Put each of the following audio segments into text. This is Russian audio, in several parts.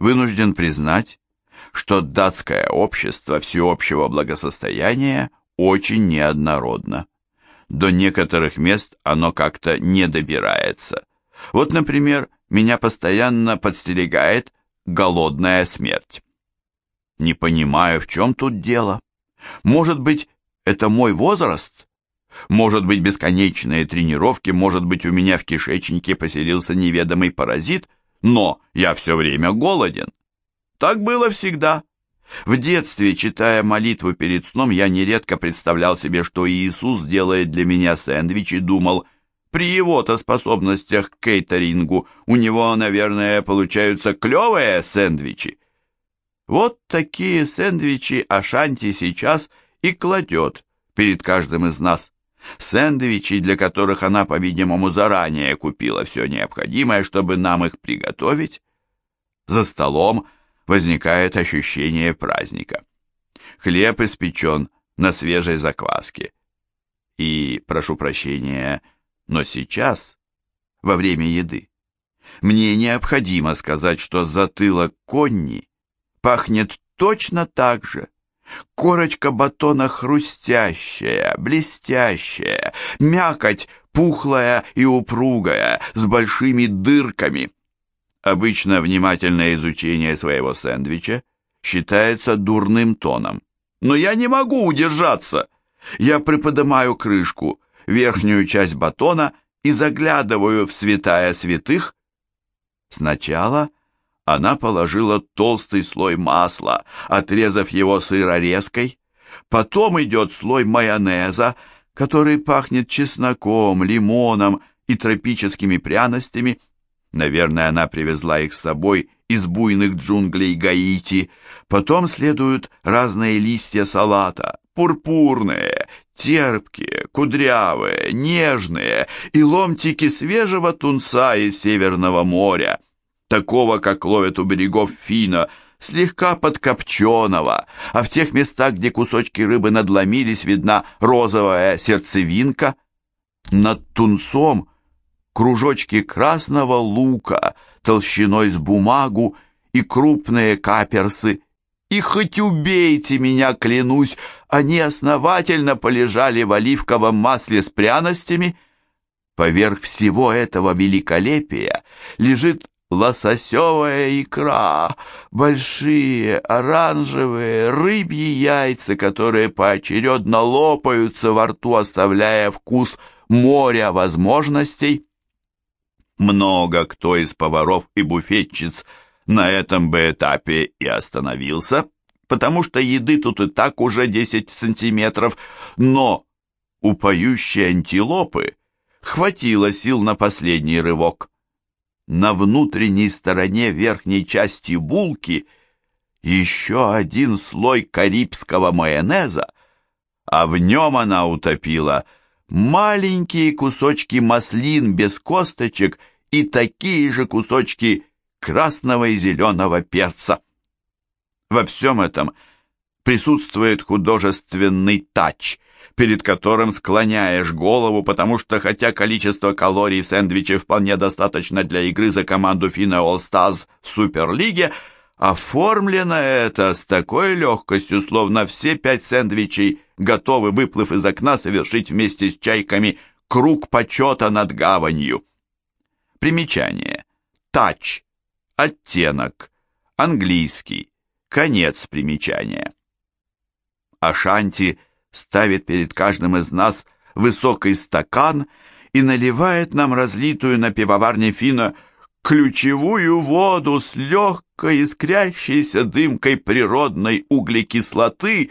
вынужден признать, что датское общество всеобщего благосостояния очень неоднородно. До некоторых мест оно как-то не добирается. Вот, например, меня постоянно подстерегает голодная смерть. Не понимаю, в чем тут дело. Может быть, это мой возраст? Может быть, бесконечные тренировки, может быть, у меня в кишечнике поселился неведомый паразит, но я все время голоден. Так было всегда. В детстве, читая молитву перед сном, я нередко представлял себе, что Иисус делает для меня сэндвич и думал, при его-то способностях к кейтерингу у него, наверное, получаются клевые сэндвичи. Вот такие сэндвичи Ашанти сейчас и кладет перед каждым из нас. Сэндвичи, для которых она, по-видимому, заранее купила все необходимое, чтобы нам их приготовить. За столом возникает ощущение праздника. Хлеб испечен на свежей закваске. И, прошу прощения, но сейчас, во время еды, мне необходимо сказать, что затылок Конни пахнет точно так же. Корочка батона хрустящая, блестящая, мякоть пухлая и упругая, с большими дырками. Обычно внимательное изучение своего сэндвича считается дурным тоном. Но я не могу удержаться. Я приподнимаю крышку, верхнюю часть батона и заглядываю в святая святых. Сначала она положила толстый слой масла, отрезав его сырорезкой. Потом идет слой майонеза, который пахнет чесноком, лимоном и тропическими пряностями. Наверное, она привезла их с собой из буйных джунглей Гаити. Потом следуют разные листья салата, пурпурные, терпкие, кудрявые, нежные и ломтики свежего тунца из Северного моря, такого, как ловят у берегов Фина, слегка подкопченого, а в тех местах, где кусочки рыбы надломились, видна розовая сердцевинка. Над тунцом кружочки красного лука толщиной с бумагу и крупные каперсы. И хоть убейте меня, клянусь, они основательно полежали в оливковом масле с пряностями. Поверх всего этого великолепия лежит лососевая икра, большие оранжевые рыбьи яйца, которые поочередно лопаются во рту, оставляя вкус моря возможностей. Много кто из поваров и буфетчиц на этом бы этапе и остановился, потому что еды тут и так уже 10 сантиметров, но у поющей антилопы хватило сил на последний рывок. На внутренней стороне верхней части булки еще один слой карибского майонеза, а в нем она утопила маленькие кусочки маслин без косточек и такие же кусочки красного и зеленого перца. Во всем этом присутствует художественный тач, перед которым склоняешь голову, потому что хотя количество калорий в сэндвиче вполне достаточно для игры за команду Фина Stars в Суперлиге, оформлено это с такой легкостью, словно все пять сэндвичей готовы, выплыв из окна, совершить вместе с чайками круг почета над гаванью. Примечание. Тач. Оттенок. Английский. Конец примечания. Ашанти ставит перед каждым из нас высокий стакан и наливает нам разлитую на пивоварне Фина ключевую воду с легкой искрящейся дымкой природной углекислоты,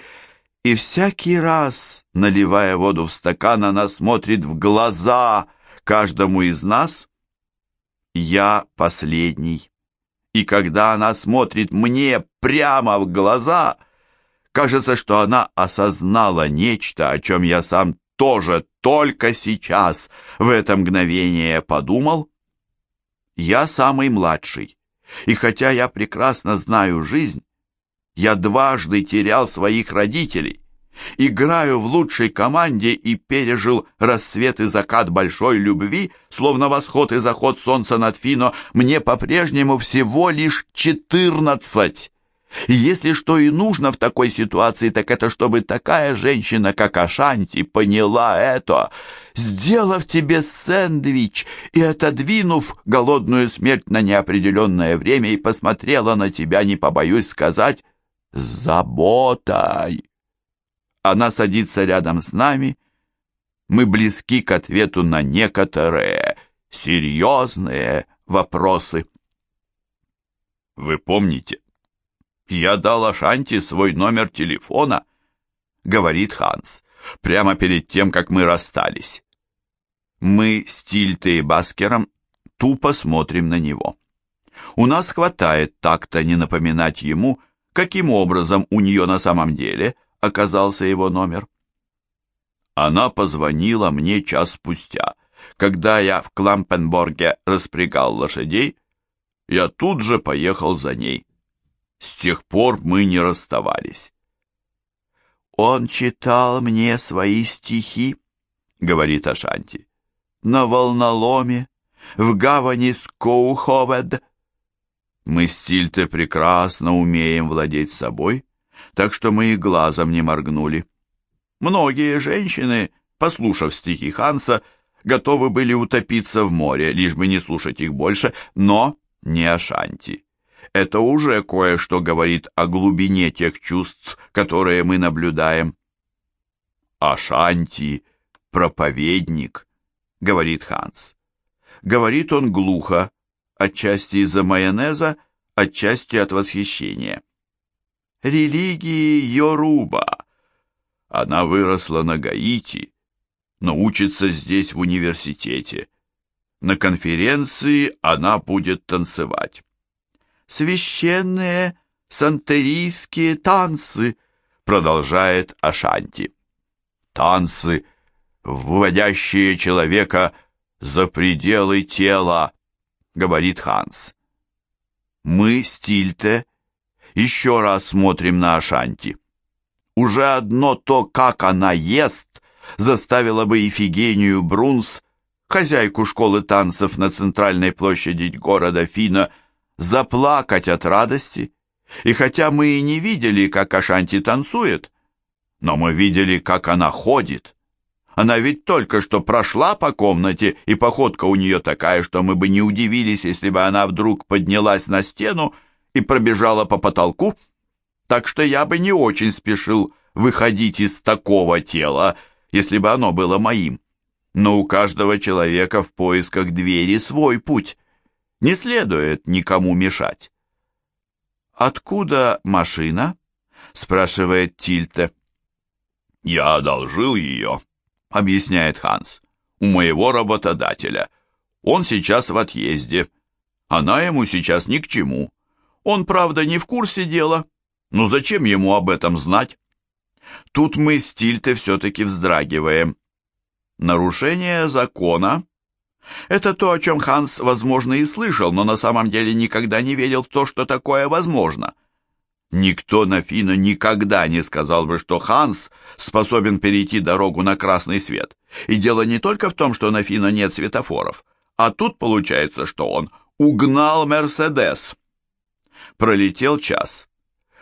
и всякий раз, наливая воду в стакан, она смотрит в глаза каждому из нас, я последний. И когда она смотрит мне прямо в глаза, кажется, что она осознала нечто, о чем я сам тоже только сейчас, в это мгновение подумал. Я самый младший, и хотя я прекрасно знаю жизнь, я дважды терял своих родителей, Играю в лучшей команде и пережил рассвет и закат большой любви, словно восход и заход солнца над Фино. Мне по-прежнему всего лишь четырнадцать. И если что и нужно в такой ситуации, так это чтобы такая женщина, как Ашанти, поняла это, сделав тебе сэндвич и отодвинув голодную смерть на неопределенное время и посмотрела на тебя, не побоюсь сказать, заботой. Она садится рядом с нами, мы близки к ответу на некоторые серьезные вопросы. Вы помните, «Я дал Ашанти свой номер телефона», — говорит Ханс, прямо перед тем, как мы расстались. Мы с Тильтой и Баскером тупо смотрим на него. У нас хватает так-то не напоминать ему, каким образом у нее на самом деле оказался его номер. Она позвонила мне час спустя, когда я в Клампенборге распрягал лошадей, я тут же поехал за ней. С тех пор мы не расставались. «Он читал мне свои стихи», — говорит Ашанти, — «на волноломе, в гавани Скоуховед». Мы с прекрасно умеем владеть собой, так что мы и глазом не моргнули. Многие женщины, послушав стихи Ханса, готовы были утопиться в море, лишь бы не слушать их больше, но не Ашанти. Это уже кое-что говорит о глубине тех чувств, которые мы наблюдаем. «Ашанти — проповедник», — говорит Ханс. Говорит он глухо, отчасти из-за майонеза, отчасти от восхищения. Религии Йоруба. Она выросла на Гаити, но учится здесь в университете. На конференции она будет танцевать священные сантерийские танцы, продолжает Ашанти. Танцы, вводящие человека за пределы тела, говорит Ханс. Мы, Стильте, еще раз смотрим на Ашанти. Уже одно то, как она ест, заставило бы Ифигению Брунс, хозяйку школы танцев на центральной площади города Фина, заплакать от радости. И хотя мы и не видели, как Ашанти танцует, но мы видели, как она ходит. Она ведь только что прошла по комнате, и походка у нее такая, что мы бы не удивились, если бы она вдруг поднялась на стену и пробежала по потолку. Так что я бы не очень спешил выходить из такого тела, если бы оно было моим. Но у каждого человека в поисках двери свой путь не следует никому мешать. «Откуда машина?» — спрашивает Тильте. «Я одолжил ее», — объясняет Ханс, — «у моего работодателя. Он сейчас в отъезде. Она ему сейчас ни к чему. Он, правда, не в курсе дела. Но зачем ему об этом знать?» Тут мы с Тильте все-таки вздрагиваем. Нарушение закона это то, о чем Ханс, возможно, и слышал, но на самом деле никогда не верил в то, что такое возможно. Никто на Фина никогда не сказал бы, что Ханс способен перейти дорогу на красный свет. И дело не только в том, что на Фина нет светофоров, а тут получается, что он угнал Мерседес. Пролетел час.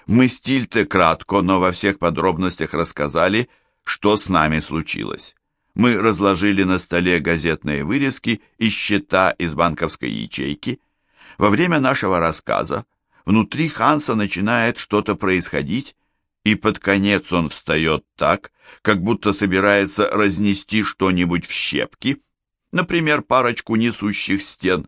Мы с Тильте кратко, но во всех подробностях рассказали, что с нами случилось мы разложили на столе газетные вырезки и счета из банковской ячейки. Во время нашего рассказа внутри Ханса начинает что-то происходить, и под конец он встает так, как будто собирается разнести что-нибудь в щепки, например, парочку несущих стен.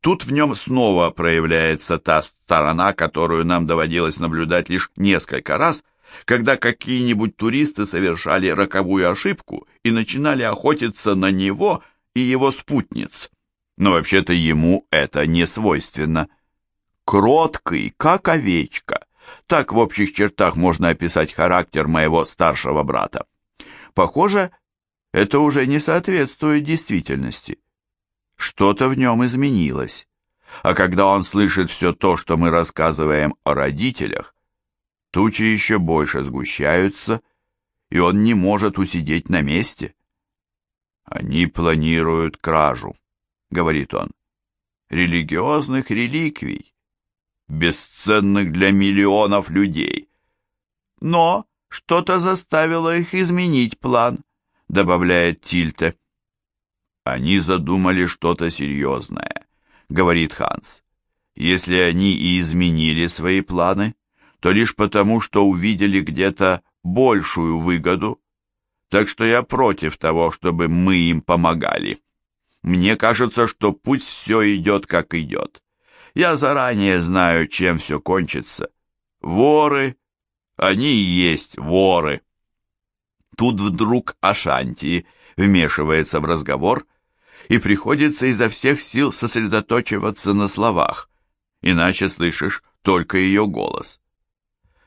Тут в нем снова проявляется та сторона, которую нам доводилось наблюдать лишь несколько раз – когда какие-нибудь туристы совершали роковую ошибку и начинали охотиться на него и его спутниц. Но вообще-то ему это не свойственно. Кроткий, как овечка. Так в общих чертах можно описать характер моего старшего брата. Похоже, это уже не соответствует действительности. Что-то в нем изменилось. А когда он слышит все то, что мы рассказываем о родителях, Тучи еще больше сгущаются, и он не может усидеть на месте. «Они планируют кражу», — говорит он, — «религиозных реликвий, бесценных для миллионов людей. Но что-то заставило их изменить план», — добавляет Тильте. «Они задумали что-то серьезное», — говорит Ханс. «Если они и изменили свои планы, то лишь потому, что увидели где-то большую выгоду, так что я против того, чтобы мы им помогали. Мне кажется, что пусть все идет, как идет. Я заранее знаю, чем все кончится. Воры, они и есть воры. Тут вдруг Ашанти вмешивается в разговор, и приходится изо всех сил сосредоточиваться на словах, иначе слышишь только ее голос.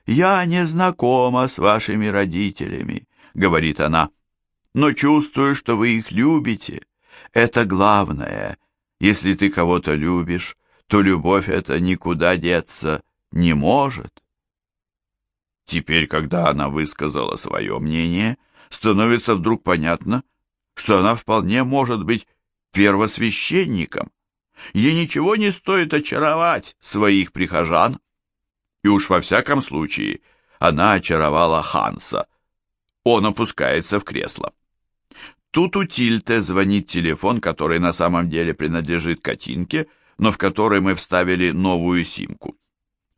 «Я не знакома с вашими родителями», — говорит она, — «но чувствую, что вы их любите. Это главное. Если ты кого-то любишь, то любовь эта никуда деться не может». Теперь, когда она высказала свое мнение, становится вдруг понятно, что она вполне может быть первосвященником. Ей ничего не стоит очаровать своих прихожан. И уж во всяком случае она очаровала Ханса. Он опускается в кресло. Тут у Тильте звонит телефон, который на самом деле принадлежит Катинке, но в который мы вставили новую симку.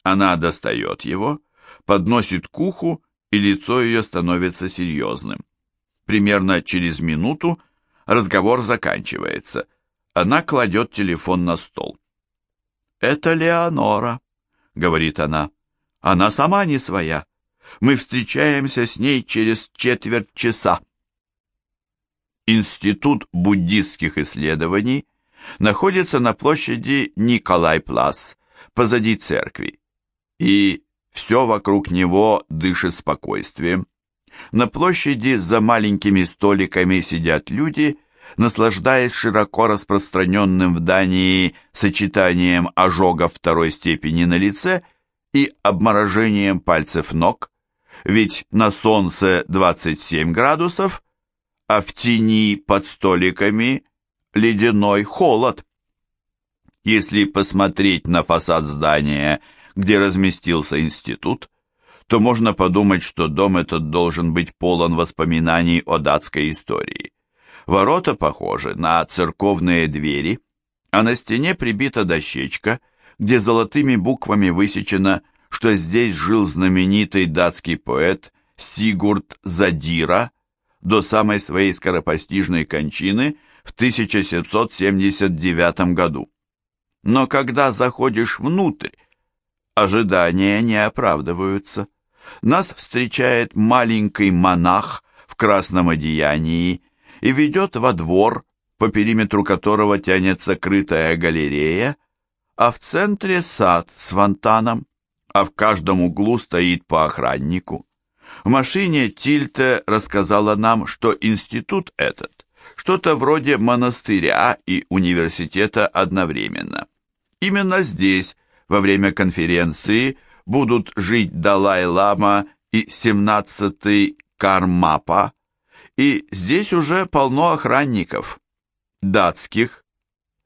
Она достает его, подносит к уху, и лицо ее становится серьезным. Примерно через минуту разговор заканчивается. Она кладет телефон на стол. «Это Леонора», — говорит она. Она сама не своя. Мы встречаемся с ней через четверть часа. Институт буддистских исследований находится на площади Николай-Плас, позади церкви, и все вокруг него дышит спокойствием. На площади за маленькими столиками сидят люди, наслаждаясь широко распространенным в Дании сочетанием ожогов второй степени на лице – и обморожением пальцев ног, ведь на солнце 27 градусов, а в тени под столиками ледяной холод. Если посмотреть на фасад здания, где разместился институт, то можно подумать, что дом этот должен быть полон воспоминаний о датской истории. Ворота похожи на церковные двери, а на стене прибита дощечка – где золотыми буквами высечено, что здесь жил знаменитый датский поэт Сигурд Задира до самой своей скоропостижной кончины в 1779 году. Но когда заходишь внутрь, ожидания не оправдываются. Нас встречает маленький монах в красном одеянии и ведет во двор, по периметру которого тянется крытая галерея, а в центре сад с фонтаном, а в каждом углу стоит по охраннику. В машине Тильте рассказала нам, что институт этот что-то вроде монастыря и университета одновременно. Именно здесь во время конференции будут жить Далай-лама и 17-й Кармапа, и здесь уже полно охранников, датских,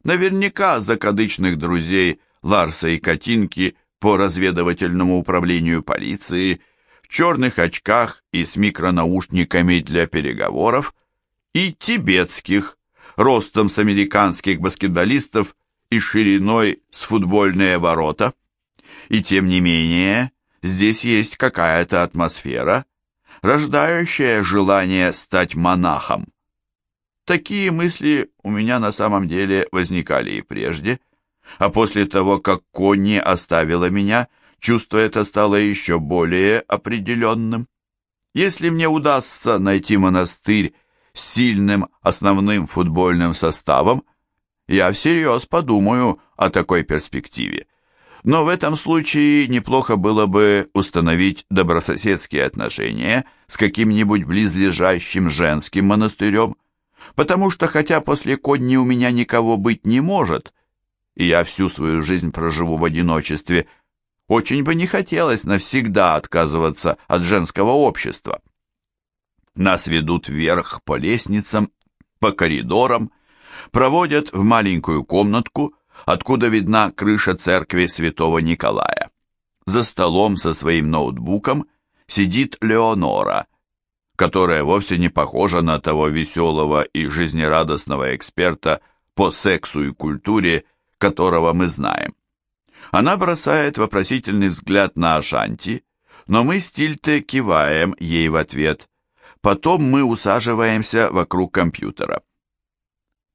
Наверняка закадычных друзей Ларса и Катинки по разведывательному управлению полиции, в черных очках и с микронаушниками для переговоров, и тибетских, ростом с американских баскетболистов и шириной с футбольные ворота. И тем не менее, здесь есть какая-то атмосфера, рождающая желание стать монахом. Такие мысли у меня на самом деле возникали и прежде, а после того, как Конни оставила меня, чувство это стало еще более определенным. Если мне удастся найти монастырь с сильным основным футбольным составом, я всерьез подумаю о такой перспективе. Но в этом случае неплохо было бы установить добрососедские отношения с каким-нибудь близлежащим женским монастырем, потому что хотя после Кодни у меня никого быть не может, и я всю свою жизнь проживу в одиночестве, очень бы не хотелось навсегда отказываться от женского общества. Нас ведут вверх по лестницам, по коридорам, проводят в маленькую комнатку, откуда видна крыша церкви святого Николая. За столом со своим ноутбуком сидит Леонора, которая вовсе не похожа на того веселого и жизнерадостного эксперта по сексу и культуре, которого мы знаем. Она бросает вопросительный взгляд на Ашанти, но мы с киваем ей в ответ. Потом мы усаживаемся вокруг компьютера.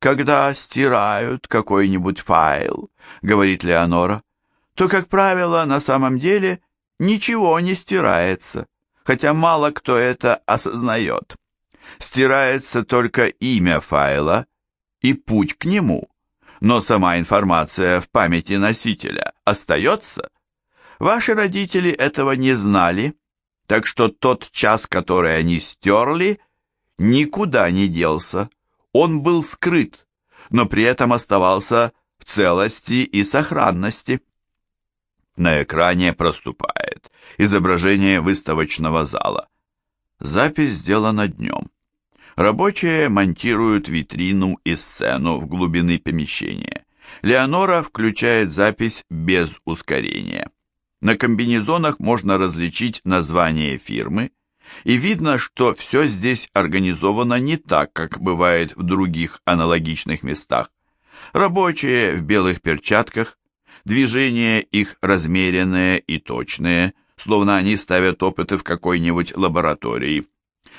«Когда стирают какой-нибудь файл, — говорит Леонора, — то, как правило, на самом деле ничего не стирается, хотя мало кто это осознает. Стирается только имя файла и путь к нему, но сама информация в памяти носителя остается. Ваши родители этого не знали, так что тот час, который они стерли, никуда не делся. Он был скрыт, но при этом оставался в целости и сохранности. На экране проступает изображение выставочного зала. Запись сделана днем. Рабочие монтируют витрину и сцену в глубины помещения. Леонора включает запись без ускорения. На комбинезонах можно различить название фирмы, и видно, что все здесь организовано не так, как бывает в других аналогичных местах. Рабочие в белых перчатках, движения их размеренные и точные, словно они ставят опыты в какой-нибудь лаборатории.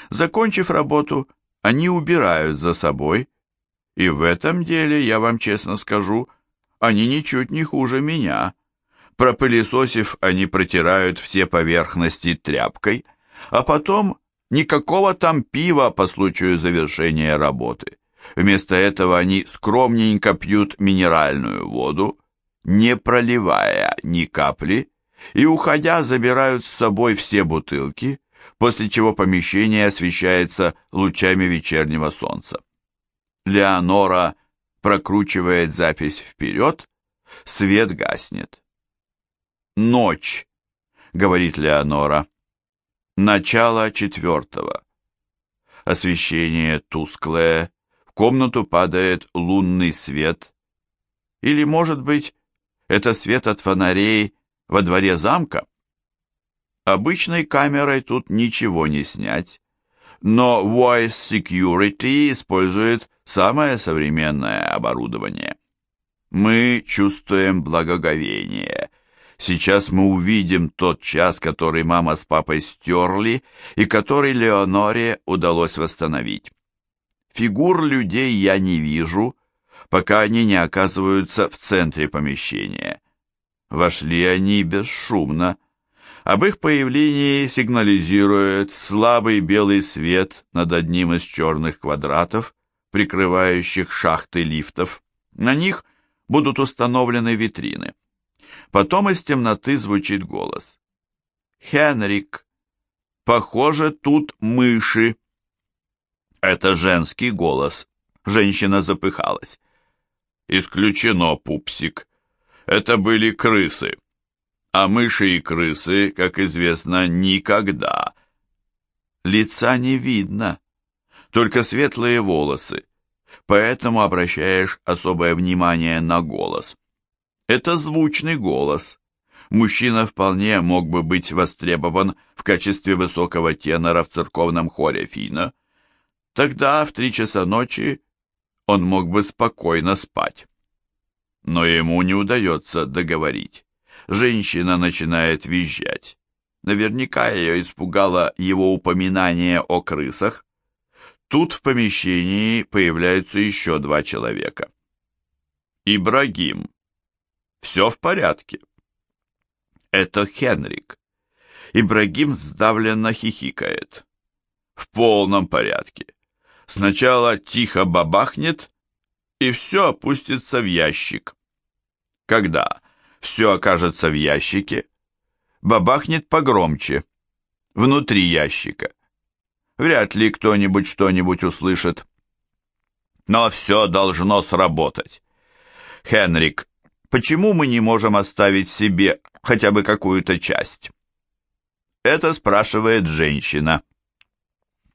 Закончив работу, они убирают за собой, и в этом деле, я вам честно скажу, они ничуть не хуже меня. Пропылесосив, они протирают все поверхности тряпкой, а потом никакого там пива по случаю завершения работы. Вместо этого они скромненько пьют минеральную воду, не проливая ни капли, и, уходя, забирают с собой все бутылки, после чего помещение освещается лучами вечернего солнца. Леонора прокручивает запись вперед, свет гаснет. «Ночь», — говорит Леонора. «Начало четвертого». Освещение тусклое, в комнату падает лунный свет. Или, может быть, это свет от фонарей во дворе замка? Обычной камерой тут ничего не снять, но Voice Security использует самое современное оборудование. Мы чувствуем благоговение – Сейчас мы увидим тот час, который мама с папой стерли и который Леоноре удалось восстановить. Фигур людей я не вижу, пока они не оказываются в центре помещения. Вошли они бесшумно. Об их появлении сигнализирует слабый белый свет над одним из черных квадратов, прикрывающих шахты лифтов. На них будут установлены витрины. Потом из темноты звучит голос. «Хенрик, похоже, тут мыши». Это женский голос. Женщина запыхалась. «Исключено, пупсик. Это были крысы. А мыши и крысы, как известно, никогда». Лица не видно, только светлые волосы, поэтому обращаешь особое внимание на голос. Это звучный голос. Мужчина вполне мог бы быть востребован в качестве высокого тенора в церковном хоре Фина. Тогда в три часа ночи он мог бы спокойно спать. Но ему не удается договорить. Женщина начинает визжать. Наверняка ее испугало его упоминание о крысах. Тут в помещении появляются еще два человека. Ибрагим, все в порядке. Это Хенрик. Ибрагим сдавленно хихикает. В полном порядке. Сначала тихо бабахнет, и все опустится в ящик. Когда все окажется в ящике, бабахнет погромче, внутри ящика. Вряд ли кто-нибудь что-нибудь услышит. Но все должно сработать. Хенрик Почему мы не можем оставить себе хотя бы какую-то часть? Это спрашивает женщина.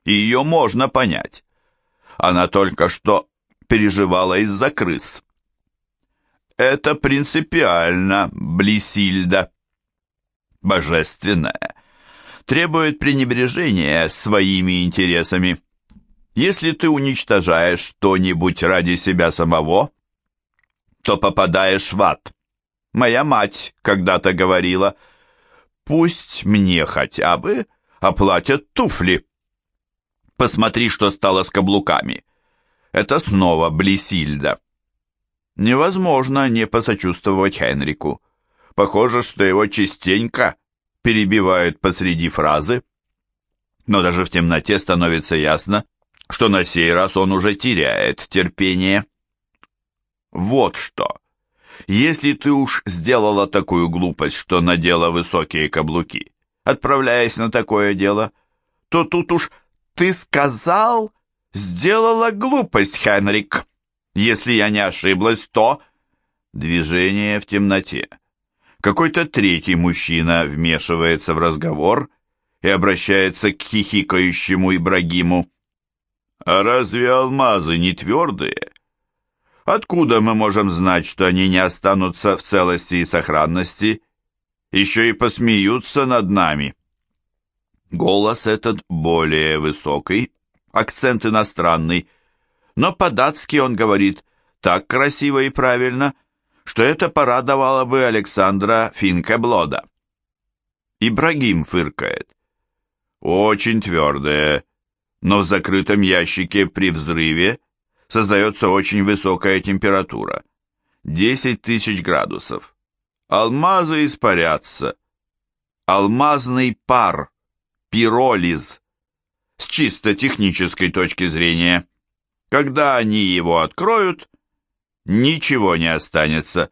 ее можно понять. Она только что переживала из-за крыс. Это принципиально, Блисильда. Божественное требует пренебрежения своими интересами. Если ты уничтожаешь что-нибудь ради себя самого, то попадаешь в ад. Моя мать когда-то говорила, пусть мне хотя бы оплатят туфли. Посмотри, что стало с каблуками. Это снова Блисильда. Невозможно не посочувствовать Хенрику. Похоже, что его частенько перебивают посреди фразы. Но даже в темноте становится ясно, что на сей раз он уже теряет терпение. Вот что. Если ты уж сделала такую глупость, что надела высокие каблуки, отправляясь на такое дело, то тут уж ты сказал, сделала глупость, Хенрик. Если я не ошиблась, то... Движение в темноте. Какой-то третий мужчина вмешивается в разговор и обращается к хихикающему Ибрагиму. «А разве алмазы не твердые? Откуда мы можем знать, что они не останутся в целости и сохранности? Еще и посмеются над нами». Голос этот более высокий, акцент иностранный, но по-датски он говорит так красиво и правильно, что это порадовало бы Александра Финкеблода. Ибрагим фыркает. Очень твердое, но в закрытом ящике при взрыве создается очень высокая температура. 10 тысяч градусов. Алмазы испарятся. Алмазный пар, пиролиз. С чисто технической точки зрения. Когда они его откроют, ничего не останется.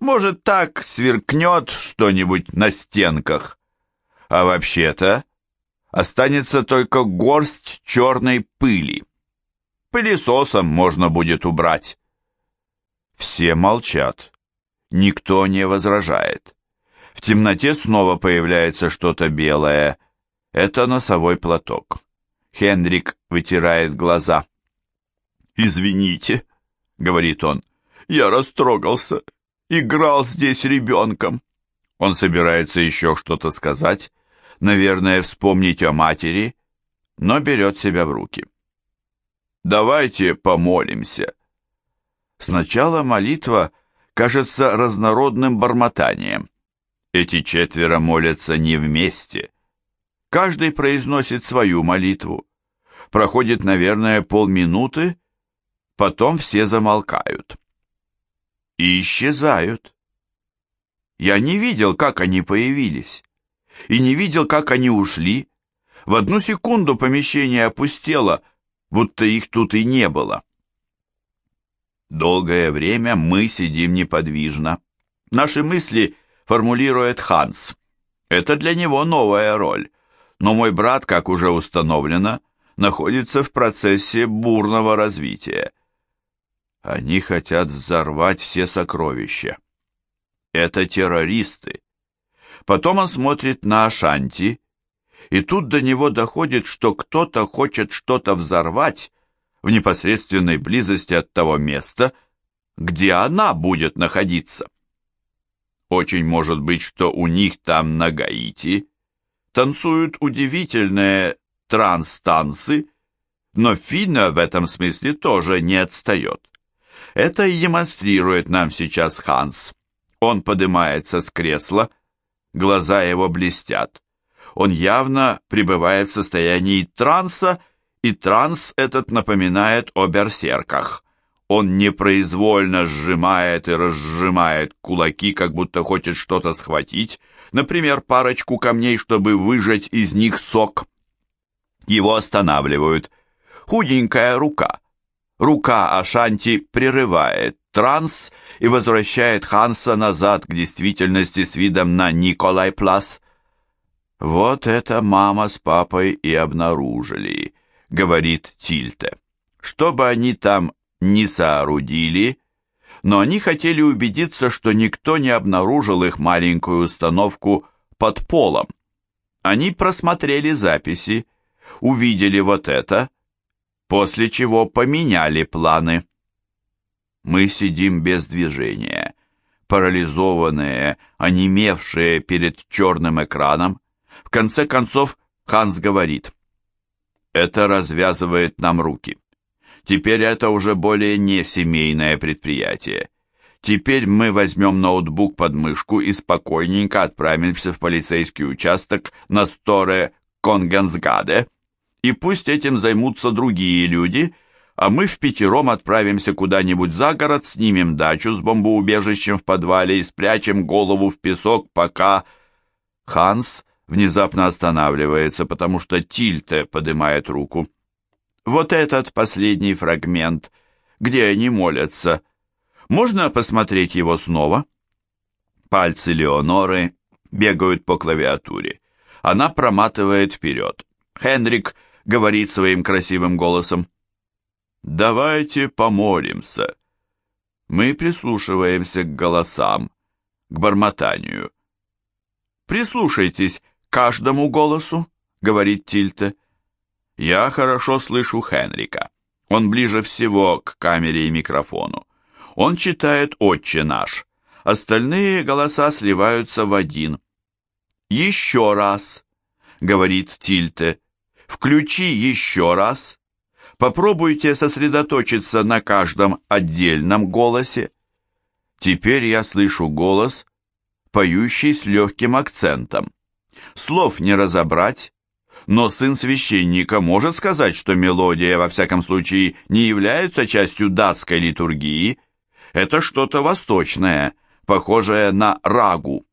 Может, так сверкнет что-нибудь на стенках. А вообще-то останется только горсть черной пыли. Пылесосом можно будет убрать. Все молчат. Никто не возражает. В темноте снова появляется что-то белое. Это носовой платок. Хендрик вытирает глаза. «Извините», — говорит он, — «я растрогался. Играл здесь ребенком». Он собирается еще что-то сказать, наверное, вспомнить о матери, но берет себя в руки. «Давайте помолимся». Сначала молитва кажется разнородным бормотанием. Эти четверо молятся не вместе. Каждый произносит свою молитву. Проходит, наверное, полминуты, Потом все замолкают. И исчезают. Я не видел, как они появились. И не видел, как они ушли. В одну секунду помещение опустело, будто их тут и не было. Долгое время мы сидим неподвижно. Наши мысли формулирует Ханс. Это для него новая роль. Но мой брат, как уже установлено, находится в процессе бурного развития. Они хотят взорвать все сокровища. Это террористы. Потом он смотрит на Ашанти, и тут до него доходит, что кто-то хочет что-то взорвать в непосредственной близости от того места, где она будет находиться. Очень может быть, что у них там на Гаити танцуют удивительные транс-танцы, но Фина в этом смысле тоже не отстает. Это и демонстрирует нам сейчас Ханс. Он поднимается с кресла, глаза его блестят. Он явно пребывает в состоянии транса, и транс этот напоминает о берсерках. Он непроизвольно сжимает и разжимает кулаки, как будто хочет что-то схватить, например, парочку камней, чтобы выжать из них сок. Его останавливают. Худенькая рука, Рука Ашанти прерывает транс и возвращает Ханса назад к действительности с видом на Николай Плас. «Вот это мама с папой и обнаружили», — говорит Тильте. «Что бы они там ни соорудили, но они хотели убедиться, что никто не обнаружил их маленькую установку под полом. Они просмотрели записи, увидели вот это, после чего поменяли планы. Мы сидим без движения, парализованные, онемевшие перед черным экраном. В конце концов Ханс говорит, «Это развязывает нам руки. Теперь это уже более не семейное предприятие. Теперь мы возьмем ноутбук под мышку и спокойненько отправимся в полицейский участок на Сторе Конгенсгаде, и пусть этим займутся другие люди, а мы в пятером отправимся куда-нибудь за город, снимем дачу с бомбоубежищем в подвале и спрячем голову в песок, пока... Ханс внезапно останавливается, потому что Тильте поднимает руку. Вот этот последний фрагмент, где они молятся. Можно посмотреть его снова? Пальцы Леоноры бегают по клавиатуре. Она проматывает вперед. Хенрик говорит своим красивым голосом. «Давайте помолимся». Мы прислушиваемся к голосам, к бормотанию. «Прислушайтесь к каждому голосу», — говорит Тильте. Я хорошо слышу Хенрика. Он ближе всего к камере и микрофону. Он читает «Отче наш». Остальные голоса сливаются в один. «Еще раз», — говорит Тильте. «Включи еще раз. Попробуйте сосредоточиться на каждом отдельном голосе». Теперь я слышу голос, поющий с легким акцентом. Слов не разобрать, но сын священника может сказать, что мелодия, во всяком случае, не является частью датской литургии. Это что-то восточное, похожее на рагу.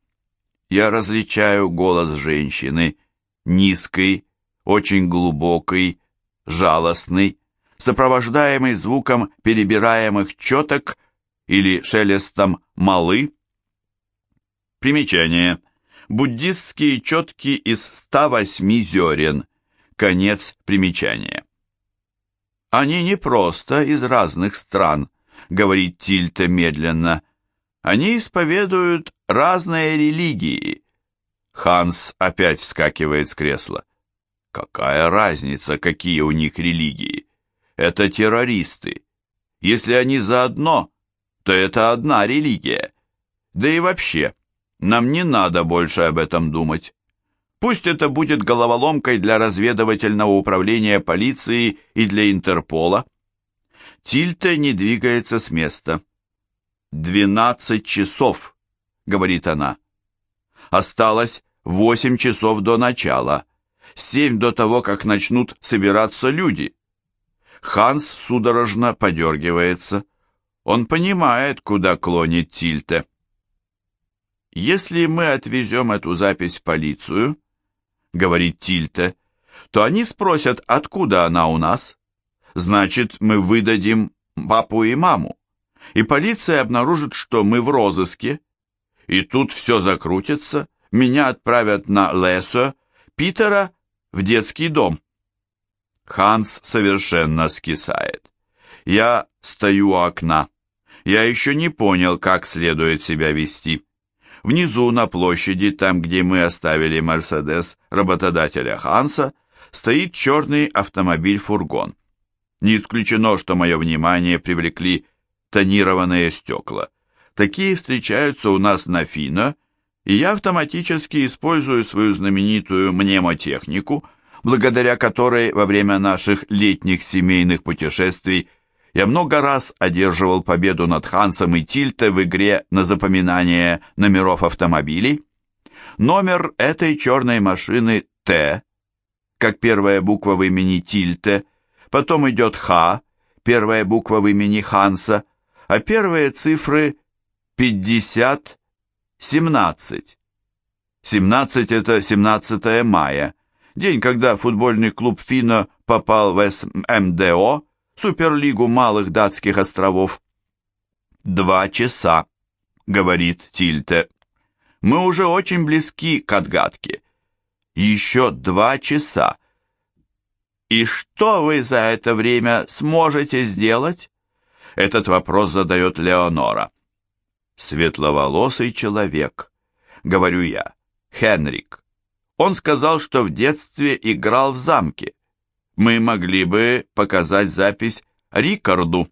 Я различаю голос женщины, низкий, очень глубокий, жалостный, сопровождаемый звуком перебираемых четок или шелестом малы. Примечание – Буддистские четки из 108 зерен. Конец примечания. Они не просто из разных стран, говорит Тильта медленно. Они исповедуют разные религии. Ханс опять вскакивает с кресла. Какая разница, какие у них религии? Это террористы. Если они заодно, то это одна религия. Да и вообще, нам не надо больше об этом думать. Пусть это будет головоломкой для разведывательного управления полиции и для Интерпола. Тильте не двигается с места. «Двенадцать часов», — говорит она. «Осталось восемь часов до начала, семь до того, как начнут собираться люди». Ханс судорожно подергивается. Он понимает, куда клонит Тильте. «Если мы отвезем эту запись в полицию, — говорит Тильте, — то они спросят, откуда она у нас. Значит, мы выдадим папу и маму, и полиция обнаружит, что мы в розыске. И тут все закрутится, меня отправят на Лесо, Питера в детский дом». Ханс совершенно скисает. Я стою у окна. Я еще не понял, как следует себя вести. Внизу на площади, там, где мы оставили Мерседес работодателя Ханса, стоит черный автомобиль-фургон. Не исключено, что мое внимание привлекли тонированные стекла. Такие встречаются у нас на Фино, и я автоматически использую свою знаменитую мнемотехнику, благодаря которой во время наших летних семейных путешествий я много раз одерживал победу над Хансом и Тильте в игре на запоминание номеров автомобилей. Номер этой черной машины Т, как первая буква в имени Тильте, потом идет Х, первая буква в имени Ханса, а первые цифры 50, 17. 17 это 17 мая, день, когда футбольный клуб Фино попал в СМДО, Суперлигу малых датских островов. «Два часа», — говорит Тильте. «Мы уже очень близки к отгадке. Еще два часа. И что вы за это время сможете сделать?» Этот вопрос задает Леонора. «Светловолосый человек», — говорю я, Хенрик. Он сказал, что в детстве играл в замке. Мы могли бы показать запись Рикарду.